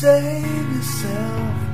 save yourself,